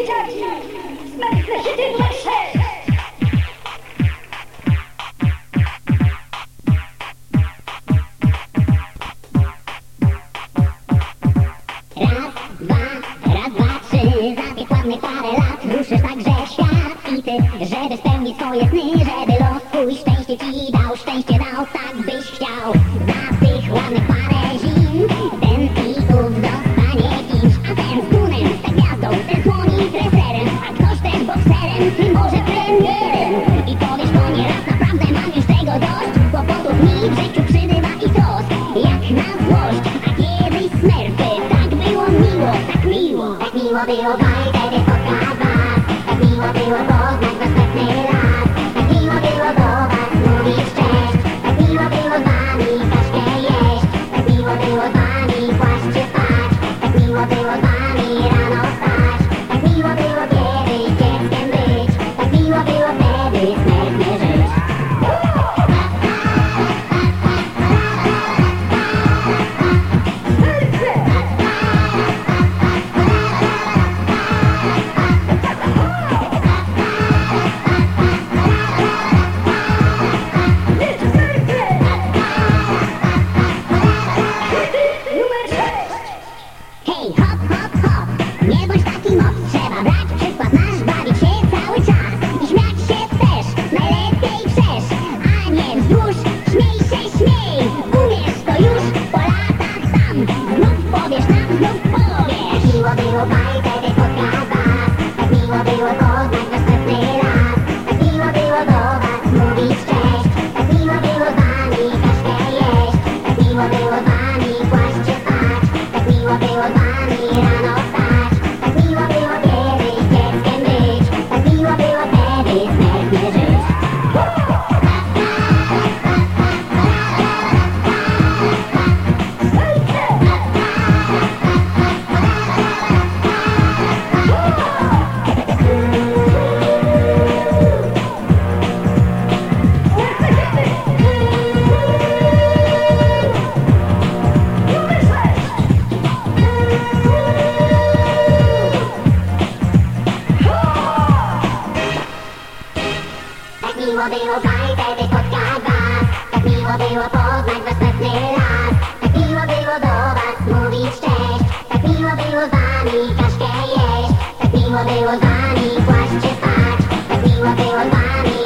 dzieciaki! Smętne hity numer 6! Raz, dwa, raz, dwa, trzy Zabieg ładny parę lat Ruszysz także świat I ty, żeby spełnić swoje sny Żeby los twój szczęście ci dał Szczęście dał, tak byś chciał Ten słoni treserem A ktoś też bokserem. Ty może premierem. I powiesz to nieraz Naprawdę mam już tego dość. Kłopotów mi w życiu przybywa i trosk Jak na złość A kiedyś smerfy Tak było miło, tak miło. Tak miło było bajkę, spotkać was Tak miło było poznać was raz nie bądź taki mop Trzeba brać przykład nasz, bawić się cały czas I się też, przesz A miło było waj, wtedy spotkać was. Tak miło było poznać was pewny raz. Tak miło było do was mówić cześć. Tak miło było z wami kaszkę jeść. Tak miło było z wami kłaść się spać. Tak miło było z wami